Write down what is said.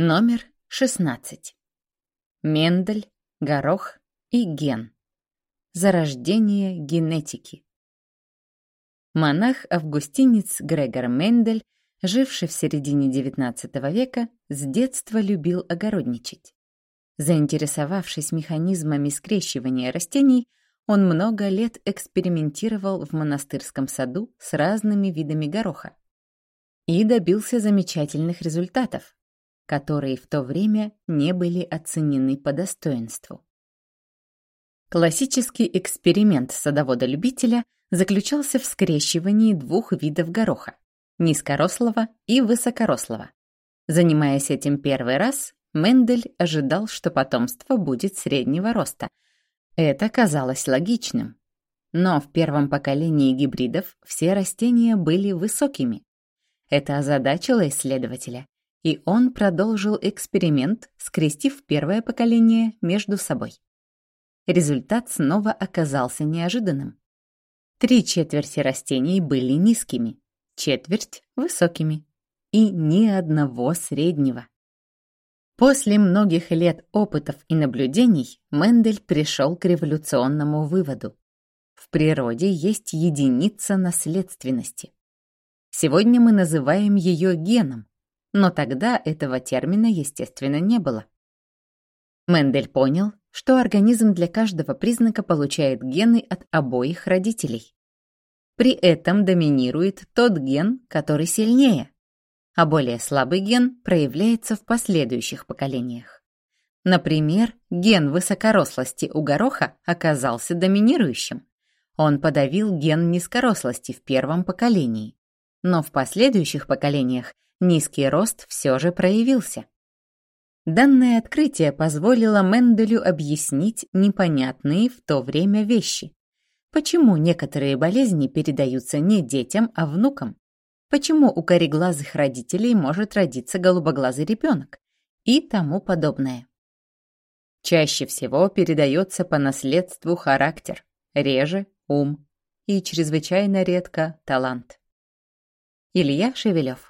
Номер 16. Мендель, горох и ген. Зарождение генетики. Монах-августинец Грегор Мендель, живший в середине XIX века, с детства любил огородничать. Заинтересовавшись механизмами скрещивания растений, он много лет экспериментировал в монастырском саду с разными видами гороха и добился замечательных результатов, которые в то время не были оценены по достоинству. Классический эксперимент садовода-любителя заключался в скрещивании двух видов гороха – низкорослого и высокорослого. Занимаясь этим первый раз, Мендель ожидал, что потомство будет среднего роста. Это казалось логичным. Но в первом поколении гибридов все растения были высокими. Это озадачило исследователя, и он продолжил эксперимент, скрестив первое поколение между собой. Результат снова оказался неожиданным. Три четверти растений были низкими, четверть — высокими, и ни одного среднего. После многих лет опытов и наблюдений Мендель пришел к революционному выводу. В природе есть единица наследственности. Сегодня мы называем ее геном, но тогда этого термина, естественно, не было. Мендель понял, что организм для каждого признака получает гены от обоих родителей. При этом доминирует тот ген, который сильнее, а более слабый ген проявляется в последующих поколениях. Например, ген высокорослости у гороха оказался доминирующим. Он подавил ген низкорослости в первом поколении. Но в последующих поколениях низкий рост все же проявился. Данное открытие позволило Менделю объяснить непонятные в то время вещи. Почему некоторые болезни передаются не детям, а внукам? Почему у кореглазых родителей может родиться голубоглазый ребенок? И тому подобное. Чаще всего передается по наследству характер, реже – ум и чрезвычайно редко – талант. Илья Шевелев